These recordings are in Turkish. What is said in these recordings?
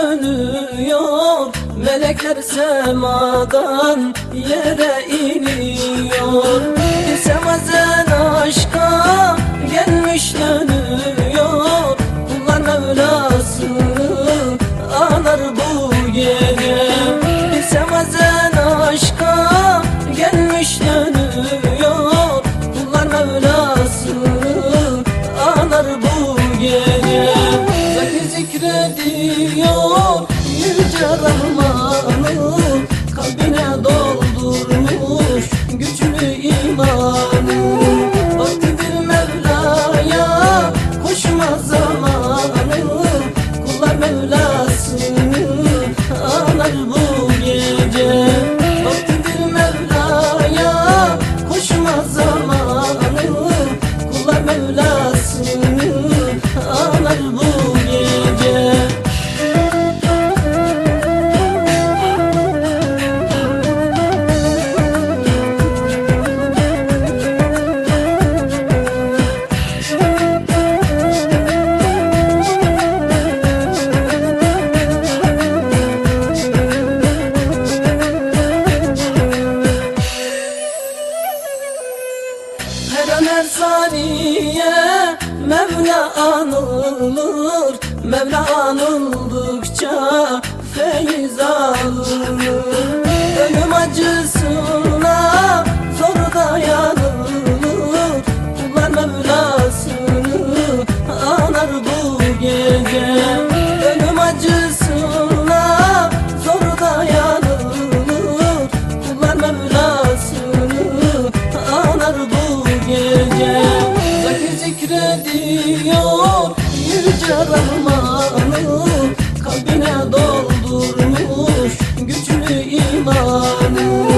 sönüyor Melekler semadan yere iniyor. Bir sevazen aşka gelmiş dönüyor Mevlasını anar bu gece. Vaktidir Mevla'ya koşma zamanı. Kullar Mevlasını anılır Mevla anıldıkça feyiz alınır. Ölüm acısına Rahman'ı Kalbine doldurmuş güçlü imanı.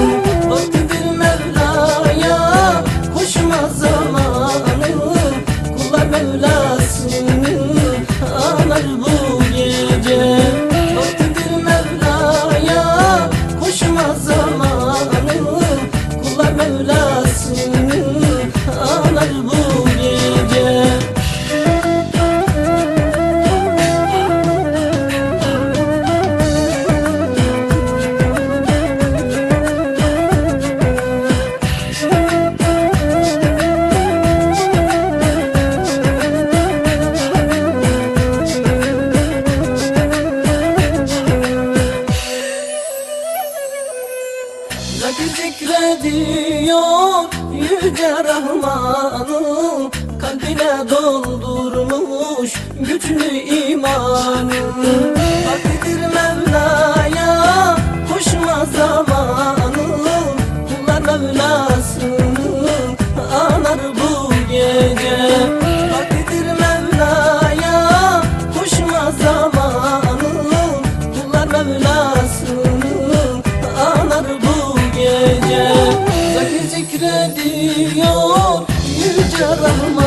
Vaktidir Mevla'ya koşma zamanı. Kullar Mevlasını anar bu gece. Vaktidir Mevla'ya koşma zamanı. Kullar Mevlasını anar Rahman'ı Kalbine doldurmuş güçlü imanı Vaktidir Mevla'ya koşma zamanı Kullar Mevlasını rahman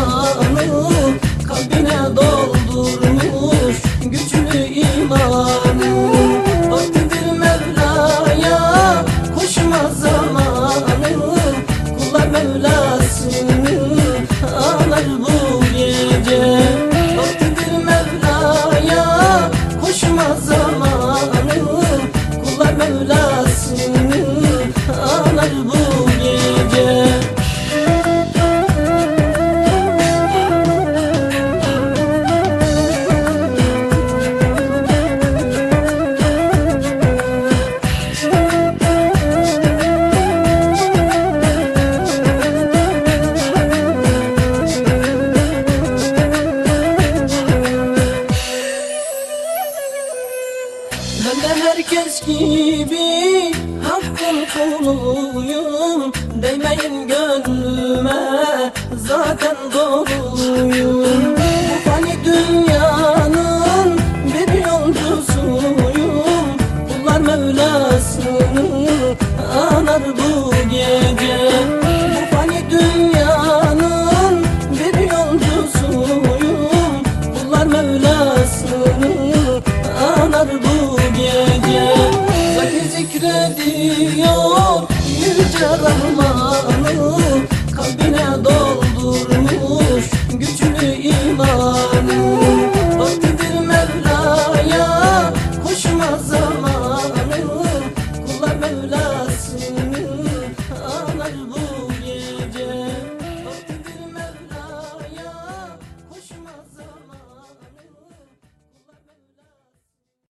gibi hakkın kuluyum Değmeyin gönlüme zaten doluyum Bu fani dünyanın bir yolcusuyum. Kullar Mevlasını anar bu gece yüce